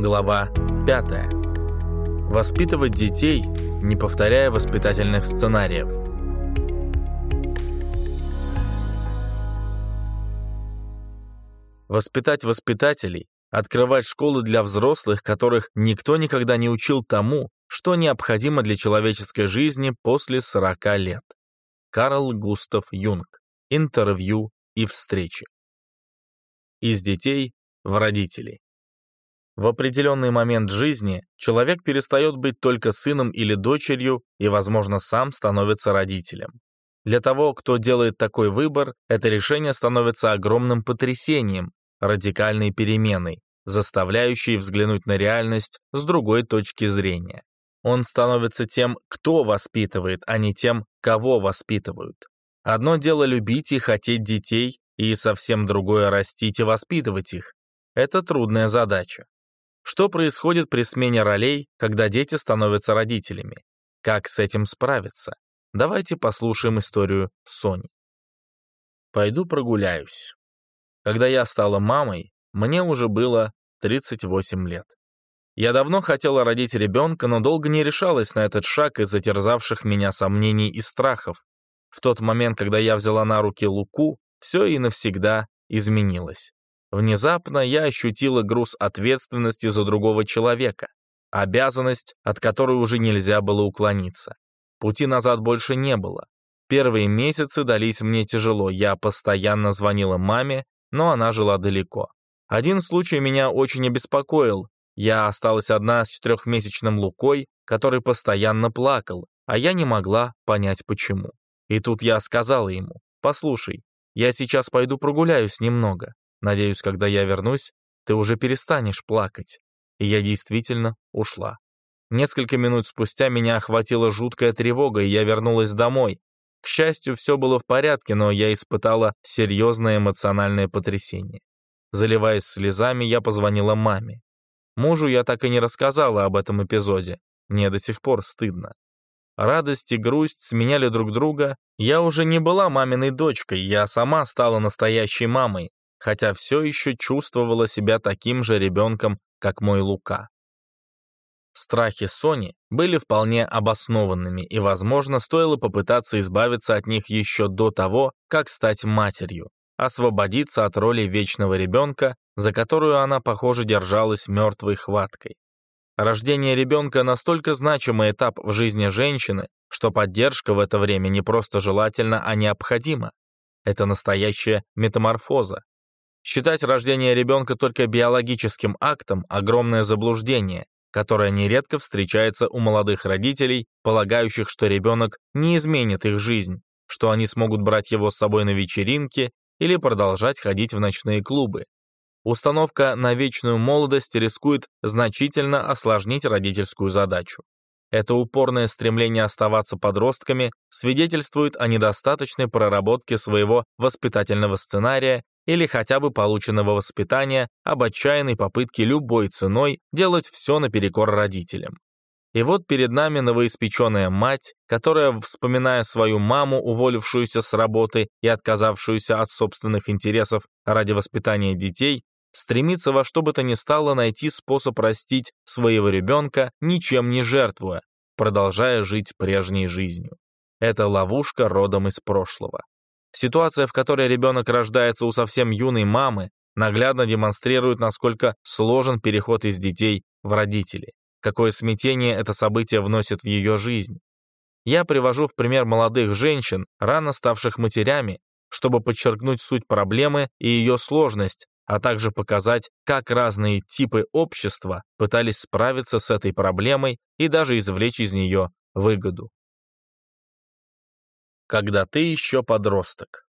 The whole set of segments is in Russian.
Глава 5. Воспитывать детей, не повторяя воспитательных сценариев. Воспитать воспитателей, открывать школы для взрослых, которых никто никогда не учил тому, что необходимо для человеческой жизни после 40 лет. Карл Густав Юнг. Интервью и встречи. Из детей в родителей. В определенный момент жизни человек перестает быть только сыном или дочерью и, возможно, сам становится родителем. Для того, кто делает такой выбор, это решение становится огромным потрясением, радикальной переменой, заставляющей взглянуть на реальность с другой точки зрения. Он становится тем, кто воспитывает, а не тем, кого воспитывают. Одно дело любить и хотеть детей, и совсем другое растить и воспитывать их. Это трудная задача. Что происходит при смене ролей, когда дети становятся родителями? Как с этим справиться? Давайте послушаем историю Сони. Пойду прогуляюсь. Когда я стала мамой, мне уже было 38 лет. Я давно хотела родить ребенка, но долго не решалась на этот шаг из-за терзавших меня сомнений и страхов. В тот момент, когда я взяла на руки Луку, все и навсегда изменилось. Внезапно я ощутила груз ответственности за другого человека, обязанность, от которой уже нельзя было уклониться. Пути назад больше не было. Первые месяцы дались мне тяжело, я постоянно звонила маме, но она жила далеко. Один случай меня очень обеспокоил. Я осталась одна с четырехмесячным Лукой, который постоянно плакал, а я не могла понять почему. И тут я сказала ему, «Послушай, я сейчас пойду прогуляюсь немного. Надеюсь, когда я вернусь, ты уже перестанешь плакать. И я действительно ушла. Несколько минут спустя меня охватила жуткая тревога, и я вернулась домой. К счастью, все было в порядке, но я испытала серьезное эмоциональное потрясение. Заливаясь слезами, я позвонила маме. Мужу я так и не рассказала об этом эпизоде. Мне до сих пор стыдно. Радость и грусть сменяли друг друга. Я уже не была маминой дочкой, я сама стала настоящей мамой, хотя все еще чувствовала себя таким же ребенком, как мой Лука. Страхи Сони были вполне обоснованными, и, возможно, стоило попытаться избавиться от них еще до того, как стать матерью, освободиться от роли вечного ребенка, за которую она, похоже, держалась мертвой хваткой. Рождение ребенка настолько значимый этап в жизни женщины, что поддержка в это время не просто желательна, а необходима. Это настоящая метаморфоза, Считать рождение ребенка только биологическим актом – огромное заблуждение, которое нередко встречается у молодых родителей, полагающих, что ребенок не изменит их жизнь, что они смогут брать его с собой на вечеринки или продолжать ходить в ночные клубы. Установка на вечную молодость рискует значительно осложнить родительскую задачу. Это упорное стремление оставаться подростками свидетельствует о недостаточной проработке своего воспитательного сценария или хотя бы полученного воспитания об отчаянной попытке любой ценой делать все наперекор родителям. И вот перед нами новоиспеченная мать, которая, вспоминая свою маму, уволившуюся с работы и отказавшуюся от собственных интересов ради воспитания детей, стремится во что бы то ни стало найти способ растить своего ребенка, ничем не жертвуя, продолжая жить прежней жизнью. Это ловушка родом из прошлого. Ситуация, в которой ребенок рождается у совсем юной мамы, наглядно демонстрирует, насколько сложен переход из детей в родителей, какое смятение это событие вносит в ее жизнь. Я привожу в пример молодых женщин, рано ставших матерями, чтобы подчеркнуть суть проблемы и ее сложность, а также показать, как разные типы общества пытались справиться с этой проблемой и даже извлечь из нее выгоду когда ты еще подросток.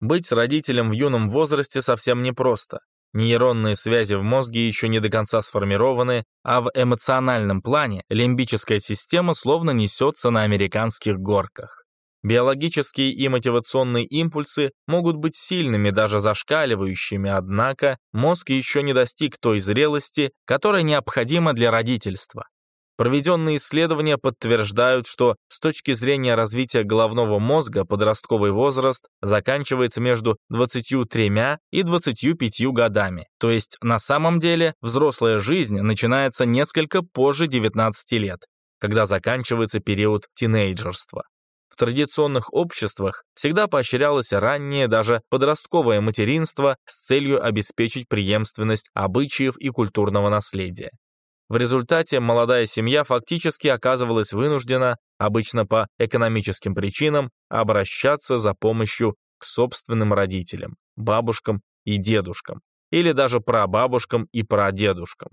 Быть родителем в юном возрасте совсем непросто. Нейронные связи в мозге еще не до конца сформированы, а в эмоциональном плане лимбическая система словно несется на американских горках. Биологические и мотивационные импульсы могут быть сильными, даже зашкаливающими, однако мозг еще не достиг той зрелости, которая необходима для родительства. Проведенные исследования подтверждают, что с точки зрения развития головного мозга подростковый возраст заканчивается между 23 и 25 годами. То есть на самом деле взрослая жизнь начинается несколько позже 19 лет, когда заканчивается период тинейджерства. В традиционных обществах всегда поощрялось раннее, даже подростковое материнство с целью обеспечить преемственность обычаев и культурного наследия. В результате молодая семья фактически оказывалась вынуждена, обычно по экономическим причинам, обращаться за помощью к собственным родителям, бабушкам и дедушкам, или даже прабабушкам и прадедушкам.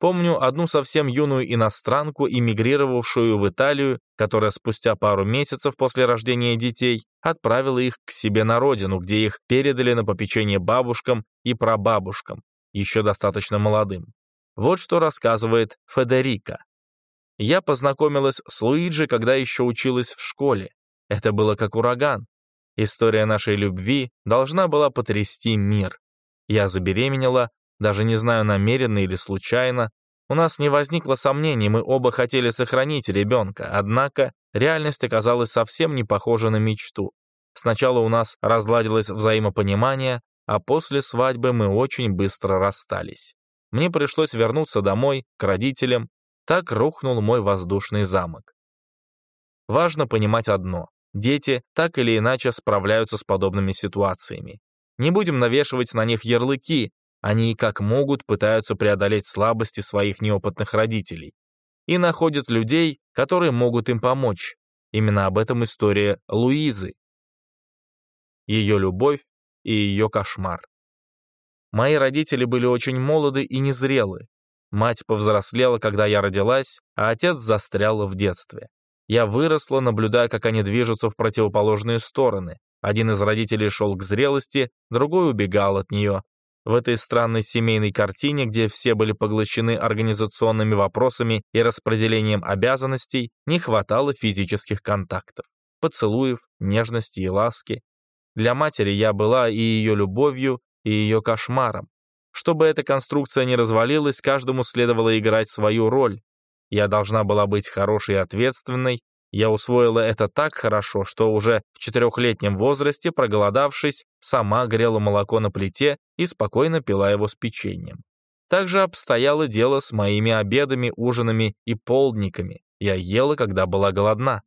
Помню одну совсем юную иностранку, эмигрировавшую в Италию, которая спустя пару месяцев после рождения детей отправила их к себе на родину, где их передали на попечение бабушкам и прабабушкам, еще достаточно молодым. Вот что рассказывает Федерика. Я познакомилась с Луиджи, когда еще училась в школе. Это было как ураган. История нашей любви должна была потрясти мир. Я забеременела, даже не знаю, намеренно или случайно. У нас не возникло сомнений, мы оба хотели сохранить ребенка, однако реальность оказалась совсем не похожа на мечту. Сначала у нас разладилось взаимопонимание, а после свадьбы мы очень быстро расстались. Мне пришлось вернуться домой, к родителям. Так рухнул мой воздушный замок. Важно понимать одно. Дети так или иначе справляются с подобными ситуациями. Не будем навешивать на них ярлыки, они как могут пытаются преодолеть слабости своих неопытных родителей. И находят людей, которые могут им помочь. Именно об этом история Луизы. Ее любовь и ее кошмар. Мои родители были очень молоды и незрелы. Мать повзрослела, когда я родилась, а отец застрял в детстве. Я выросла, наблюдая, как они движутся в противоположные стороны. Один из родителей шел к зрелости, другой убегал от нее. В этой странной семейной картине, где все были поглощены организационными вопросами и распределением обязанностей, не хватало физических контактов, поцелуев, нежности и ласки. Для матери я была и ее любовью, и ее кошмаром. Чтобы эта конструкция не развалилась, каждому следовало играть свою роль. Я должна была быть хорошей и ответственной. Я усвоила это так хорошо, что уже в четырехлетнем возрасте, проголодавшись, сама грела молоко на плите и спокойно пила его с печеньем. Также обстояло дело с моими обедами, ужинами и полдниками. Я ела, когда была голодна.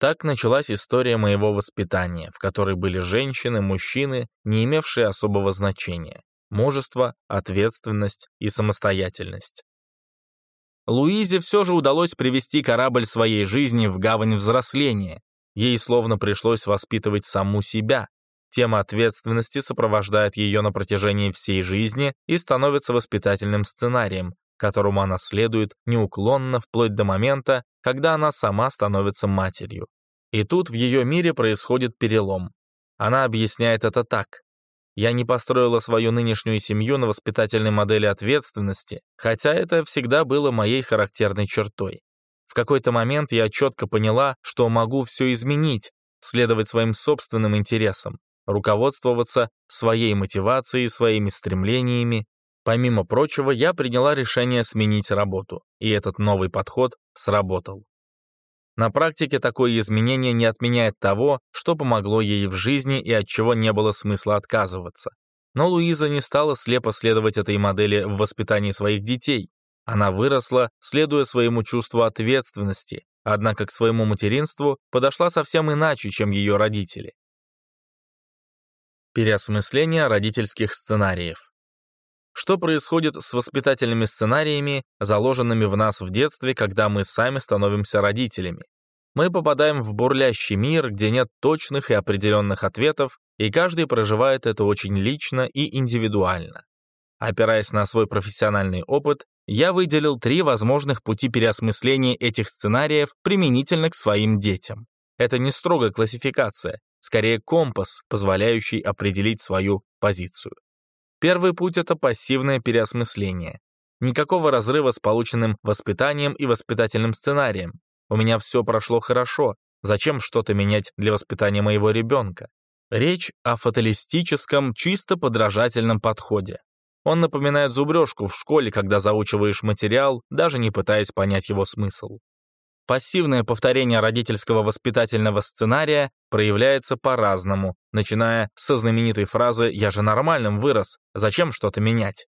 Так началась история моего воспитания, в которой были женщины, мужчины, не имевшие особого значения, мужество, ответственность и самостоятельность. Луизе все же удалось привести корабль своей жизни в гавань взросления. Ей словно пришлось воспитывать саму себя. Тема ответственности сопровождает ее на протяжении всей жизни и становится воспитательным сценарием, которому она следует неуклонно вплоть до момента, когда она сама становится матерью. И тут в ее мире происходит перелом. Она объясняет это так. Я не построила свою нынешнюю семью на воспитательной модели ответственности, хотя это всегда было моей характерной чертой. В какой-то момент я четко поняла, что могу все изменить, следовать своим собственным интересам, руководствоваться своей мотивацией, своими стремлениями, Помимо прочего, я приняла решение сменить работу, и этот новый подход сработал. На практике такое изменение не отменяет того, что помогло ей в жизни и от чего не было смысла отказываться. Но Луиза не стала слепо следовать этой модели в воспитании своих детей. Она выросла, следуя своему чувству ответственности, однако к своему материнству подошла совсем иначе, чем ее родители. Переосмысление родительских сценариев что происходит с воспитательными сценариями, заложенными в нас в детстве, когда мы сами становимся родителями. Мы попадаем в бурлящий мир, где нет точных и определенных ответов, и каждый проживает это очень лично и индивидуально. Опираясь на свой профессиональный опыт, я выделил три возможных пути переосмысления этих сценариев применительно к своим детям. Это не строгая классификация, скорее компас, позволяющий определить свою позицию. Первый путь — это пассивное переосмысление. Никакого разрыва с полученным воспитанием и воспитательным сценарием. У меня все прошло хорошо. Зачем что-то менять для воспитания моего ребенка? Речь о фаталистическом, чисто подражательном подходе. Он напоминает зубрежку в школе, когда заучиваешь материал, даже не пытаясь понять его смысл. Пассивное повторение родительского воспитательного сценария проявляется по-разному, начиная со знаменитой фразы «я же нормальным вырос, зачем что-то менять?».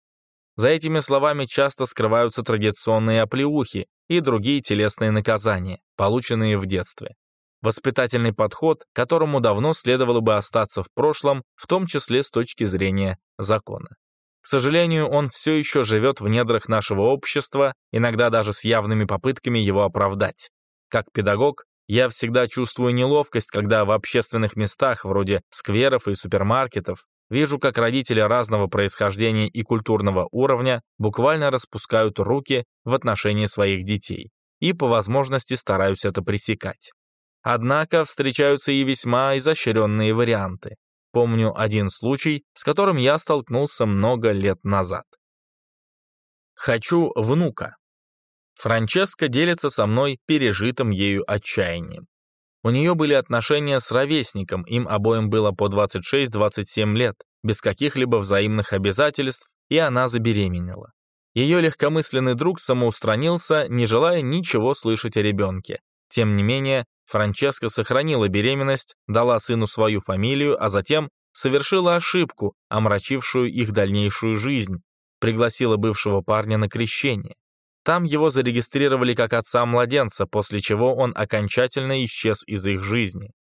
За этими словами часто скрываются традиционные оплеухи и другие телесные наказания, полученные в детстве. Воспитательный подход, которому давно следовало бы остаться в прошлом, в том числе с точки зрения закона. К сожалению, он все еще живет в недрах нашего общества, иногда даже с явными попытками его оправдать. Как педагог, я всегда чувствую неловкость, когда в общественных местах, вроде скверов и супермаркетов, вижу, как родители разного происхождения и культурного уровня буквально распускают руки в отношении своих детей и по возможности стараюсь это пресекать. Однако встречаются и весьма изощренные варианты. Помню один случай, с которым я столкнулся много лет назад. Хочу внука. Франческа делится со мной пережитым ею отчаянием. У нее были отношения с ровесником, им обоим было по 26-27 лет, без каких-либо взаимных обязательств, и она забеременела. Ее легкомысленный друг самоустранился, не желая ничего слышать о ребенке. Тем не менее, Франческа сохранила беременность, дала сыну свою фамилию, а затем совершила ошибку, омрачившую их дальнейшую жизнь, пригласила бывшего парня на крещение. Там его зарегистрировали как отца младенца, после чего он окончательно исчез из их жизни.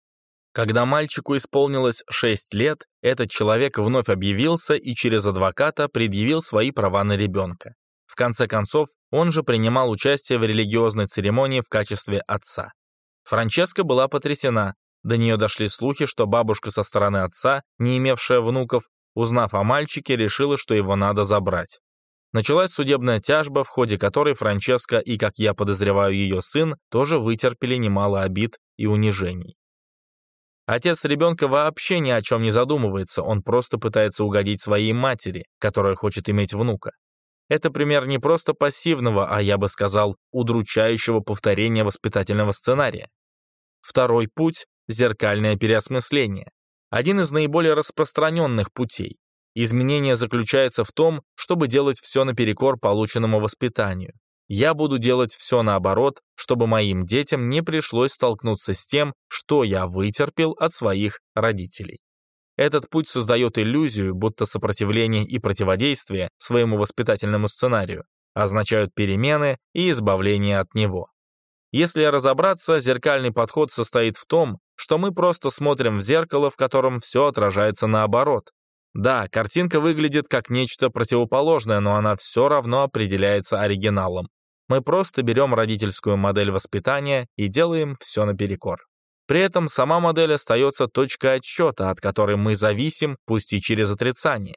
Когда мальчику исполнилось 6 лет, этот человек вновь объявился и через адвоката предъявил свои права на ребенка. В конце концов, он же принимал участие в религиозной церемонии в качестве отца. Франческа была потрясена. До нее дошли слухи, что бабушка со стороны отца, не имевшая внуков, узнав о мальчике, решила, что его надо забрать. Началась судебная тяжба, в ходе которой Франческа и, как я подозреваю, ее сын тоже вытерпели немало обид и унижений. Отец ребенка вообще ни о чем не задумывается, он просто пытается угодить своей матери, которая хочет иметь внука. Это пример не просто пассивного, а я бы сказал, удручающего повторения воспитательного сценария. Второй путь – зеркальное переосмысление. Один из наиболее распространенных путей. Изменение заключается в том, чтобы делать все наперекор полученному воспитанию. Я буду делать все наоборот, чтобы моим детям не пришлось столкнуться с тем, что я вытерпел от своих родителей. Этот путь создает иллюзию, будто сопротивление и противодействие своему воспитательному сценарию означают перемены и избавление от него. Если разобраться, зеркальный подход состоит в том, что мы просто смотрим в зеркало, в котором все отражается наоборот, да, картинка выглядит как нечто противоположное, но она все равно определяется оригиналом. Мы просто берем родительскую модель воспитания и делаем все наперекор. При этом сама модель остается точкой отсчета, от которой мы зависим, пусть и через отрицание.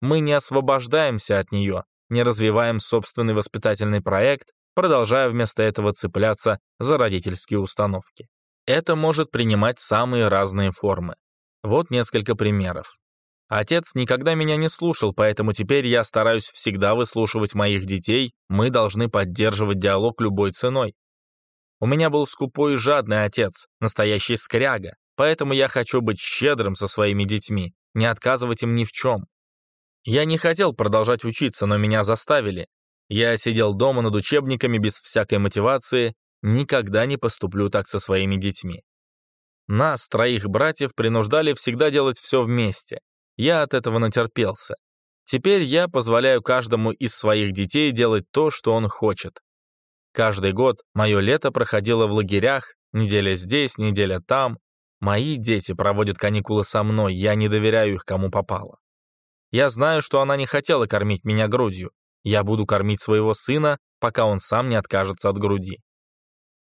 Мы не освобождаемся от нее, не развиваем собственный воспитательный проект, продолжая вместо этого цепляться за родительские установки. Это может принимать самые разные формы. Вот несколько примеров. Отец никогда меня не слушал, поэтому теперь я стараюсь всегда выслушивать моих детей, мы должны поддерживать диалог любой ценой. У меня был скупой и жадный отец, настоящий скряга, поэтому я хочу быть щедрым со своими детьми, не отказывать им ни в чем. Я не хотел продолжать учиться, но меня заставили. Я сидел дома над учебниками без всякой мотивации, никогда не поступлю так со своими детьми. Нас, троих братьев, принуждали всегда делать все вместе. Я от этого натерпелся. Теперь я позволяю каждому из своих детей делать то, что он хочет. Каждый год мое лето проходило в лагерях, неделя здесь, неделя там. Мои дети проводят каникулы со мной, я не доверяю их кому попало. Я знаю, что она не хотела кормить меня грудью. Я буду кормить своего сына, пока он сам не откажется от груди.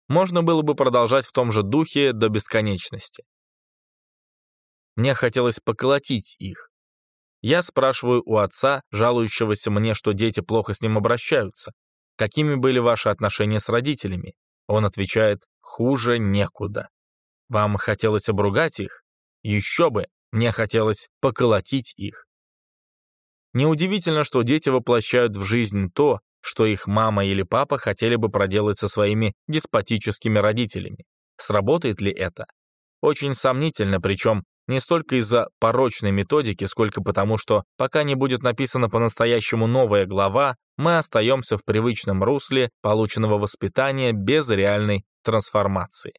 Можно было бы продолжать в том же духе до бесконечности. Мне хотелось поколотить их. Я спрашиваю у отца, жалующегося мне, что дети плохо с ним обращаются. Какими были ваши отношения с родителями? Он отвечает, хуже некуда. Вам хотелось обругать их? Еще бы, мне хотелось поколотить их. Неудивительно, что дети воплощают в жизнь то, что их мама или папа хотели бы проделать со своими деспотическими родителями. Сработает ли это? Очень сомнительно, причем не столько из-за порочной методики, сколько потому, что пока не будет написана по-настоящему новая глава, мы остаемся в привычном русле полученного воспитания без реальной трансформации.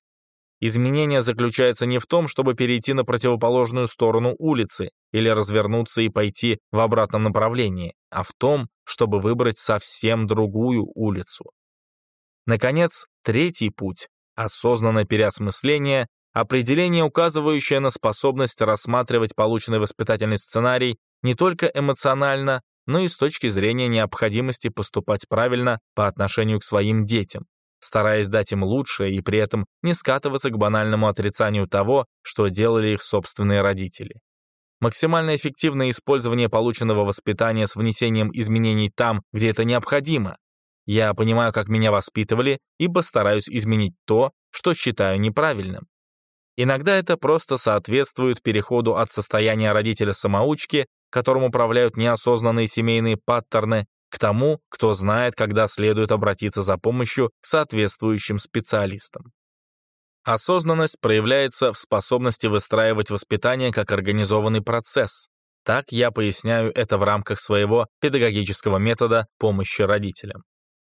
Изменение заключается не в том, чтобы перейти на противоположную сторону улицы или развернуться и пойти в обратном направлении, а в том, чтобы выбрать совсем другую улицу. Наконец, третий путь – осознанное переосмысление, определение, указывающее на способность рассматривать полученный воспитательный сценарий не только эмоционально, но и с точки зрения необходимости поступать правильно по отношению к своим детям, стараясь дать им лучшее и при этом не скатываться к банальному отрицанию того, что делали их собственные родители. Максимально эффективное использование полученного воспитания с внесением изменений там, где это необходимо. Я понимаю, как меня воспитывали, и постараюсь изменить то, что считаю неправильным. Иногда это просто соответствует переходу от состояния родителя-самоучки, которым управляют неосознанные семейные паттерны, к тому, кто знает, когда следует обратиться за помощью к соответствующим специалистам. Осознанность проявляется в способности выстраивать воспитание как организованный процесс. Так я поясняю это в рамках своего педагогического метода помощи родителям.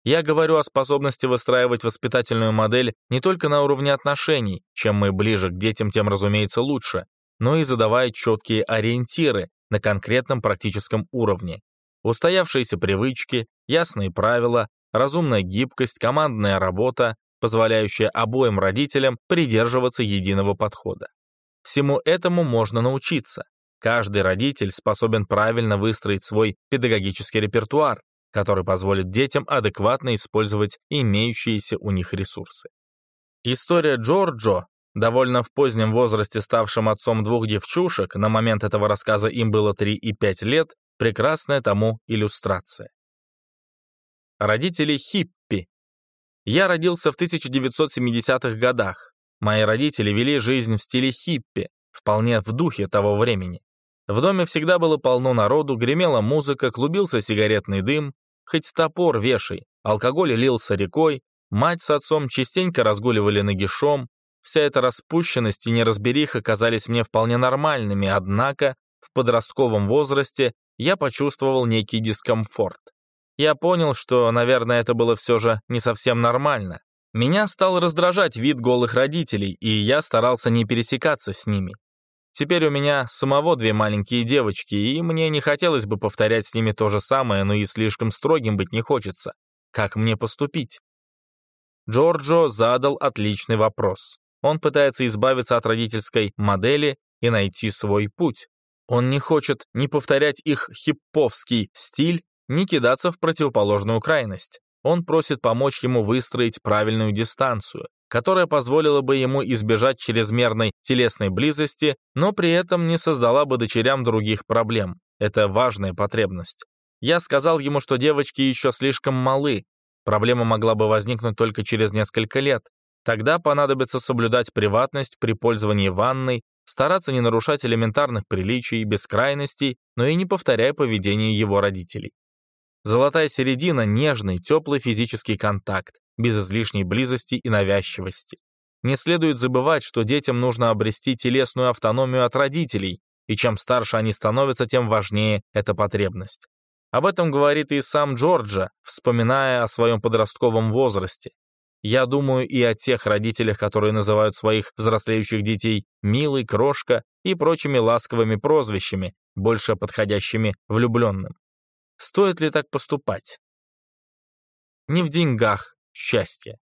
Я говорю о способности выстраивать воспитательную модель не только на уровне отношений, чем мы ближе к детям, тем, разумеется, лучше, но и задавая четкие ориентиры на конкретном практическом уровне. Устоявшиеся привычки, ясные правила, разумная гибкость, командная работа, позволяющая обоим родителям придерживаться единого подхода. Всему этому можно научиться. Каждый родитель способен правильно выстроить свой педагогический репертуар, который позволит детям адекватно использовать имеющиеся у них ресурсы. История Джорджо, довольно в позднем возрасте ставшим отцом двух девчушек, на момент этого рассказа им было 3 и 5 лет, прекрасная тому иллюстрация. Родители хиппи. Я родился в 1970-х годах. Мои родители вели жизнь в стиле хиппи, вполне в духе того времени. В доме всегда было полно народу, гремела музыка, клубился сигаретный дым, хоть топор вешай, алкоголь лился рекой, мать с отцом частенько разгуливали нагишом, вся эта распущенность и неразбериха казались мне вполне нормальными, однако в подростковом возрасте я почувствовал некий дискомфорт. Я понял, что, наверное, это было все же не совсем нормально. Меня стал раздражать вид голых родителей, и я старался не пересекаться с ними. Теперь у меня самого две маленькие девочки, и мне не хотелось бы повторять с ними то же самое, но и слишком строгим быть не хочется. Как мне поступить? Джорджо задал отличный вопрос. Он пытается избавиться от родительской модели и найти свой путь. Он не хочет ни повторять их хипповский стиль, ни кидаться в противоположную крайность. Он просит помочь ему выстроить правильную дистанцию, которая позволила бы ему избежать чрезмерной телесной близости, но при этом не создала бы дочерям других проблем. Это важная потребность. Я сказал ему, что девочки еще слишком малы. Проблема могла бы возникнуть только через несколько лет. Тогда понадобится соблюдать приватность при пользовании ванной, стараться не нарушать элементарных приличий, без крайностей, но и не повторяя поведение его родителей. Золотая середина – нежный, теплый физический контакт, без излишней близости и навязчивости. Не следует забывать, что детям нужно обрести телесную автономию от родителей, и чем старше они становятся, тем важнее эта потребность. Об этом говорит и сам Джорджа, вспоминая о своем подростковом возрасте. Я думаю и о тех родителях, которые называют своих взрослеющих детей «милый», «крошка» и прочими ласковыми прозвищами, больше подходящими влюбленным. Стоит ли так поступать? Не в деньгах, счастья.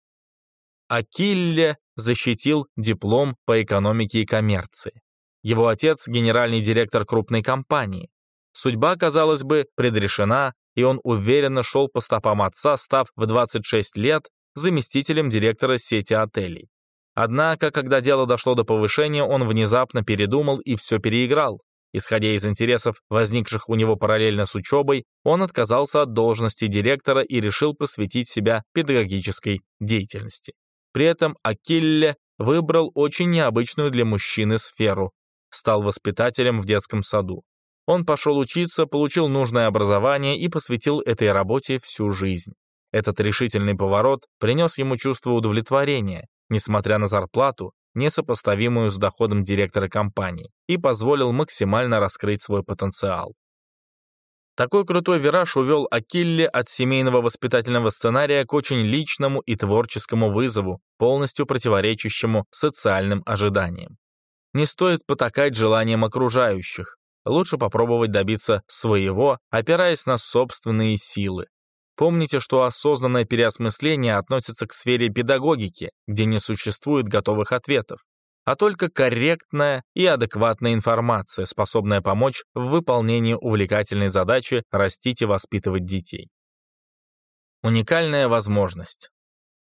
Акилле защитил диплом по экономике и коммерции. Его отец – генеральный директор крупной компании. Судьба, казалось бы, предрешена, и он уверенно шел по стопам отца, став в 26 лет заместителем директора сети отелей. Однако, когда дело дошло до повышения, он внезапно передумал и все переиграл. Исходя из интересов, возникших у него параллельно с учебой, он отказался от должности директора и решил посвятить себя педагогической деятельности. При этом Акилле выбрал очень необычную для мужчины сферу. Стал воспитателем в детском саду. Он пошел учиться, получил нужное образование и посвятил этой работе всю жизнь. Этот решительный поворот принес ему чувство удовлетворения, несмотря на зарплату, несопоставимую с доходом директора компании, и позволил максимально раскрыть свой потенциал. Такой крутой вираж увел Акилле от семейного воспитательного сценария к очень личному и творческому вызову, полностью противоречащему социальным ожиданиям. Не стоит потакать желаниям окружающих. Лучше попробовать добиться своего, опираясь на собственные силы. Помните, что осознанное переосмысление относится к сфере педагогики, где не существует готовых ответов а только корректная и адекватная информация, способная помочь в выполнении увлекательной задачи растить и воспитывать детей. Уникальная возможность.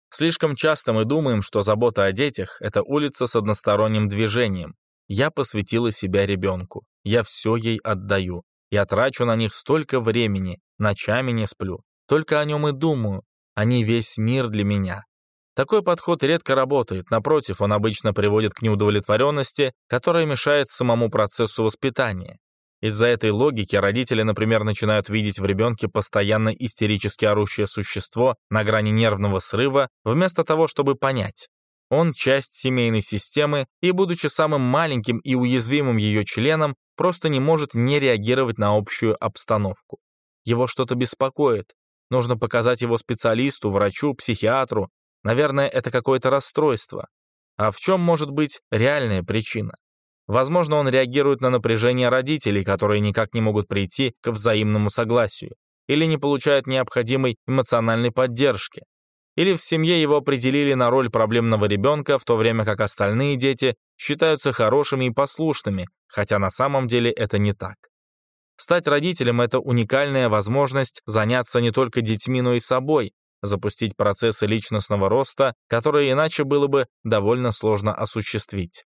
Слишком часто мы думаем, что забота о детях – это улица с односторонним движением. Я посвятила себя ребенку, я все ей отдаю. Я трачу на них столько времени, ночами не сплю. Только о нем и думаю. Они весь мир для меня. Такой подход редко работает, напротив, он обычно приводит к неудовлетворенности, которая мешает самому процессу воспитания. Из-за этой логики родители, например, начинают видеть в ребенке постоянно истерически орущее существо на грани нервного срыва, вместо того, чтобы понять. Он часть семейной системы и, будучи самым маленьким и уязвимым ее членом, просто не может не реагировать на общую обстановку. Его что-то беспокоит. Нужно показать его специалисту, врачу, психиатру, Наверное, это какое-то расстройство. А в чем может быть реальная причина? Возможно, он реагирует на напряжение родителей, которые никак не могут прийти к взаимному согласию, или не получают необходимой эмоциональной поддержки. Или в семье его определили на роль проблемного ребенка, в то время как остальные дети считаются хорошими и послушными, хотя на самом деле это не так. Стать родителем – это уникальная возможность заняться не только детьми, но и собой, запустить процессы личностного роста, которые иначе было бы довольно сложно осуществить.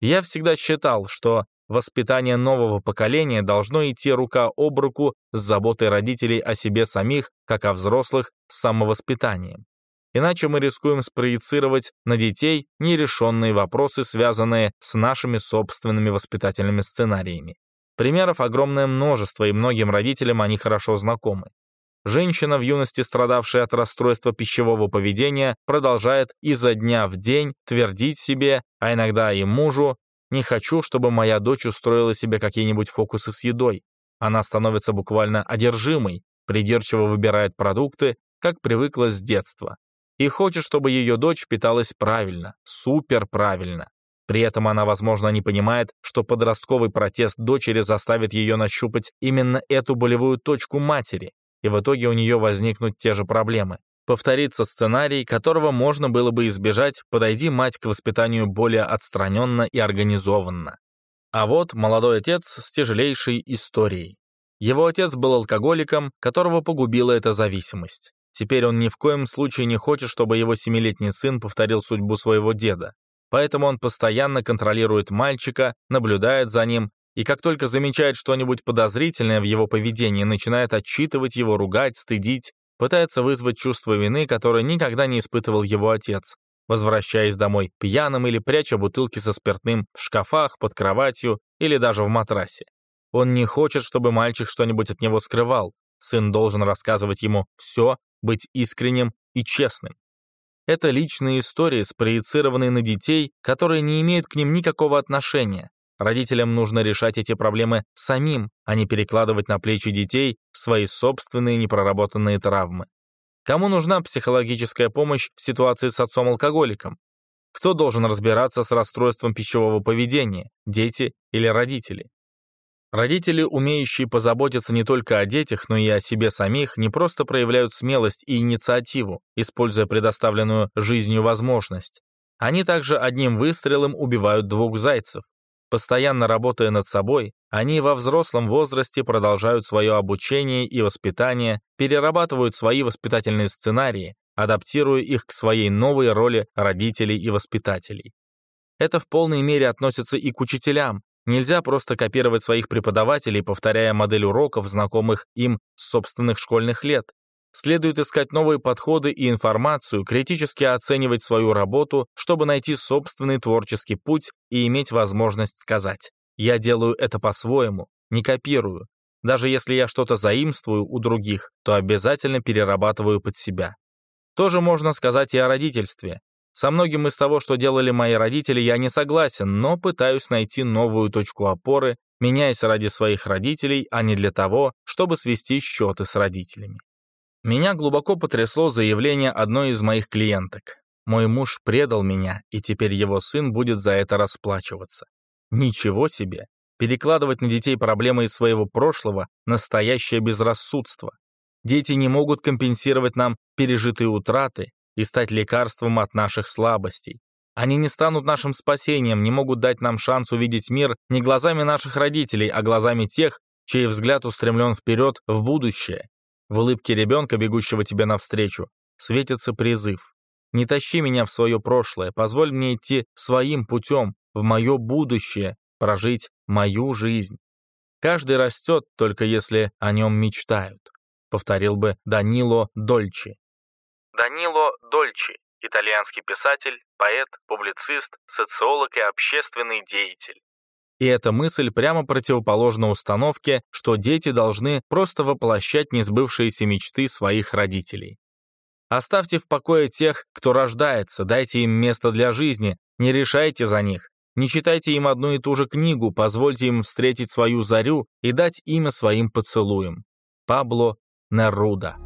Я всегда считал, что воспитание нового поколения должно идти рука об руку с заботой родителей о себе самих, как о взрослых, с самовоспитанием. Иначе мы рискуем спроецировать на детей нерешенные вопросы, связанные с нашими собственными воспитательными сценариями. Примеров огромное множество, и многим родителям они хорошо знакомы. Женщина, в юности страдавшая от расстройства пищевого поведения, продолжает изо дня в день твердить себе, а иногда и мужу, «Не хочу, чтобы моя дочь устроила себе какие-нибудь фокусы с едой». Она становится буквально одержимой, придирчиво выбирает продукты, как привыкла с детства. И хочет, чтобы ее дочь питалась правильно, супер правильно. При этом она, возможно, не понимает, что подростковый протест дочери заставит ее нащупать именно эту болевую точку матери, и в итоге у нее возникнут те же проблемы. Повторится сценарий, которого можно было бы избежать, подойди мать к воспитанию более отстраненно и организованно. А вот молодой отец с тяжелейшей историей. Его отец был алкоголиком, которого погубила эта зависимость. Теперь он ни в коем случае не хочет, чтобы его семилетний сын повторил судьбу своего деда. Поэтому он постоянно контролирует мальчика, наблюдает за ним и как только замечает что-нибудь подозрительное в его поведении, начинает отчитывать его, ругать, стыдить, пытается вызвать чувство вины, которое никогда не испытывал его отец, возвращаясь домой пьяным или пряча бутылки со спиртным в шкафах, под кроватью или даже в матрасе. Он не хочет, чтобы мальчик что-нибудь от него скрывал. Сын должен рассказывать ему все, быть искренним и честным. Это личные истории, спроецированные на детей, которые не имеют к ним никакого отношения. Родителям нужно решать эти проблемы самим, а не перекладывать на плечи детей свои собственные непроработанные травмы. Кому нужна психологическая помощь в ситуации с отцом-алкоголиком? Кто должен разбираться с расстройством пищевого поведения, дети или родители? Родители, умеющие позаботиться не только о детях, но и о себе самих, не просто проявляют смелость и инициативу, используя предоставленную жизнью возможность. Они также одним выстрелом убивают двух зайцев. Постоянно работая над собой, они во взрослом возрасте продолжают свое обучение и воспитание, перерабатывают свои воспитательные сценарии, адаптируя их к своей новой роли родителей и воспитателей. Это в полной мере относится и к учителям. Нельзя просто копировать своих преподавателей, повторяя модель уроков, знакомых им с собственных школьных лет следует искать новые подходы и информацию, критически оценивать свою работу, чтобы найти собственный творческий путь и иметь возможность сказать «я делаю это по-своему, не копирую». Даже если я что-то заимствую у других, то обязательно перерабатываю под себя. Тоже можно сказать и о родительстве. Со многим из того, что делали мои родители, я не согласен, но пытаюсь найти новую точку опоры, меняясь ради своих родителей, а не для того, чтобы свести счеты с родителями. Меня глубоко потрясло заявление одной из моих клиенток. Мой муж предал меня, и теперь его сын будет за это расплачиваться. Ничего себе! Перекладывать на детей проблемы из своего прошлого – настоящее безрассудство. Дети не могут компенсировать нам пережитые утраты, и стать лекарством от наших слабостей. Они не станут нашим спасением, не могут дать нам шанс увидеть мир не глазами наших родителей, а глазами тех, чей взгляд устремлен вперед в будущее. В улыбке ребенка, бегущего тебе навстречу, светится призыв. Не тащи меня в свое прошлое, позволь мне идти своим путем, в мое будущее, прожить мою жизнь. Каждый растет, только если о нем мечтают, повторил бы Данило Дольчи. Данило Дольчи, итальянский писатель, поэт, публицист, социолог и общественный деятель. И эта мысль прямо противоположна установке, что дети должны просто воплощать несбывшиеся мечты своих родителей. Оставьте в покое тех, кто рождается, дайте им место для жизни, не решайте за них. Не читайте им одну и ту же книгу, позвольте им встретить свою зарю и дать имя своим поцелуям. Пабло Неруда